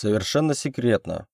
Совершенно секретно.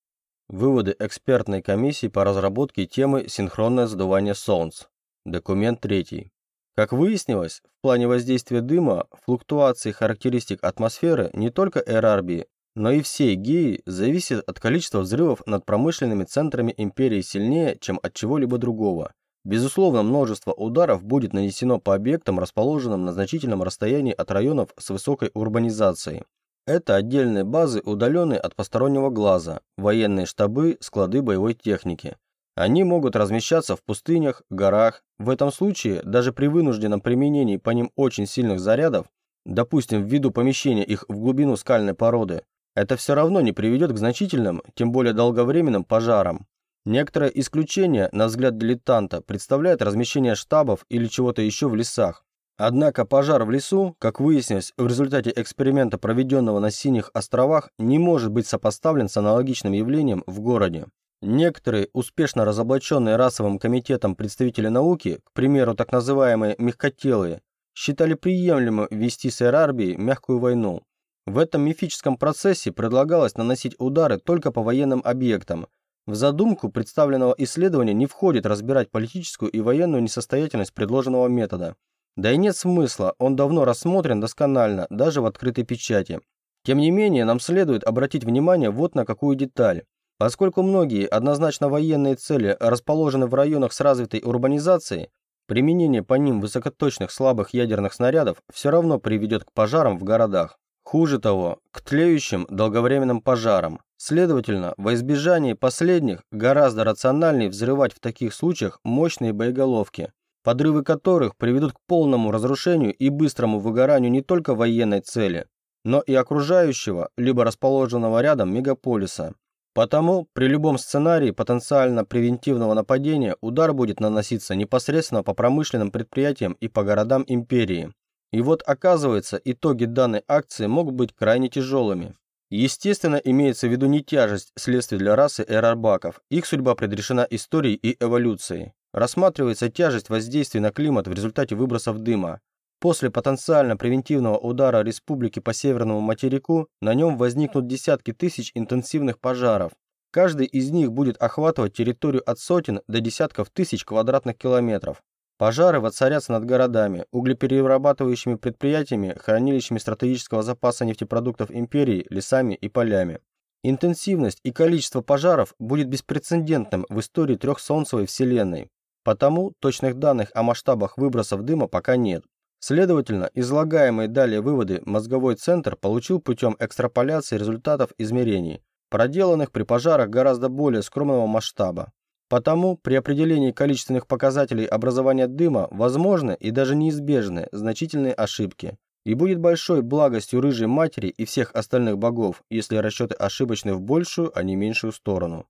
Выводы экспертной комиссии по разработке темы «Синхронное задувание солнц». Документ третий. Как выяснилось, в плане воздействия дыма, флуктуации характеристик атмосферы не только Эрарбии, но и всей Геи зависит от количества взрывов над промышленными центрами империи сильнее, чем от чего-либо другого. Безусловно, множество ударов будет нанесено по объектам, расположенным на значительном расстоянии от районов с высокой урбанизацией. Это отдельные базы, удаленные от постороннего глаза, военные штабы, склады боевой техники. Они могут размещаться в пустынях, горах. В этом случае, даже при вынужденном применении по ним очень сильных зарядов, допустим, ввиду помещения их в глубину скальной породы, это все равно не приведет к значительным, тем более долговременным пожарам. Некоторое исключение, на взгляд дилетанта, представляет размещение штабов или чего-то еще в лесах. Однако пожар в лесу, как выяснилось в результате эксперимента, проведенного на Синих островах, не может быть сопоставлен с аналогичным явлением в городе. Некоторые успешно разоблаченные расовым комитетом представители науки, к примеру, так называемые «мягкотелые», считали приемлемым вести с Эрарбией мягкую войну. В этом мифическом процессе предлагалось наносить удары только по военным объектам. В задумку представленного исследования не входит разбирать политическую и военную несостоятельность предложенного метода. Да и нет смысла, он давно рассмотрен досконально, даже в открытой печати. Тем не менее, нам следует обратить внимание вот на какую деталь. Поскольку многие однозначно военные цели расположены в районах с развитой урбанизацией, применение по ним высокоточных слабых ядерных снарядов все равно приведет к пожарам в городах. Хуже того, к тлеющим долговременным пожарам. Следовательно, во избежание последних гораздо рациональнее взрывать в таких случаях мощные боеголовки, подрывы которых приведут к полному разрушению и быстрому выгоранию не только военной цели, но и окружающего, либо расположенного рядом мегаполиса. Потому при любом сценарии потенциально превентивного нападения удар будет наноситься непосредственно по промышленным предприятиям и по городам империи. И вот оказывается, итоги данной акции могут быть крайне тяжелыми. Естественно, имеется в виду не тяжесть следствий для расы эрарбаков, их судьба предрешена историей и эволюцией. Рассматривается тяжесть воздействия на климат в результате выбросов дыма, После потенциально превентивного удара республики по северному материку на нем возникнут десятки тысяч интенсивных пожаров. Каждый из них будет охватывать территорию от сотен до десятков тысяч квадратных километров. Пожары воцарятся над городами, углеперерабатывающими предприятиями, хранилищами стратегического запаса нефтепродуктов империи, лесами и полями. Интенсивность и количество пожаров будет беспрецедентным в истории трехсолнцевой Вселенной. Потому точных данных о масштабах выбросов дыма пока нет. Следовательно, излагаемые далее выводы мозговой центр получил путем экстраполяции результатов измерений, проделанных при пожарах гораздо более скромного масштаба. Потому при определении количественных показателей образования дыма возможны и даже неизбежны значительные ошибки. И будет большой благостью рыжей матери и всех остальных богов, если расчеты ошибочны в большую, а не меньшую сторону.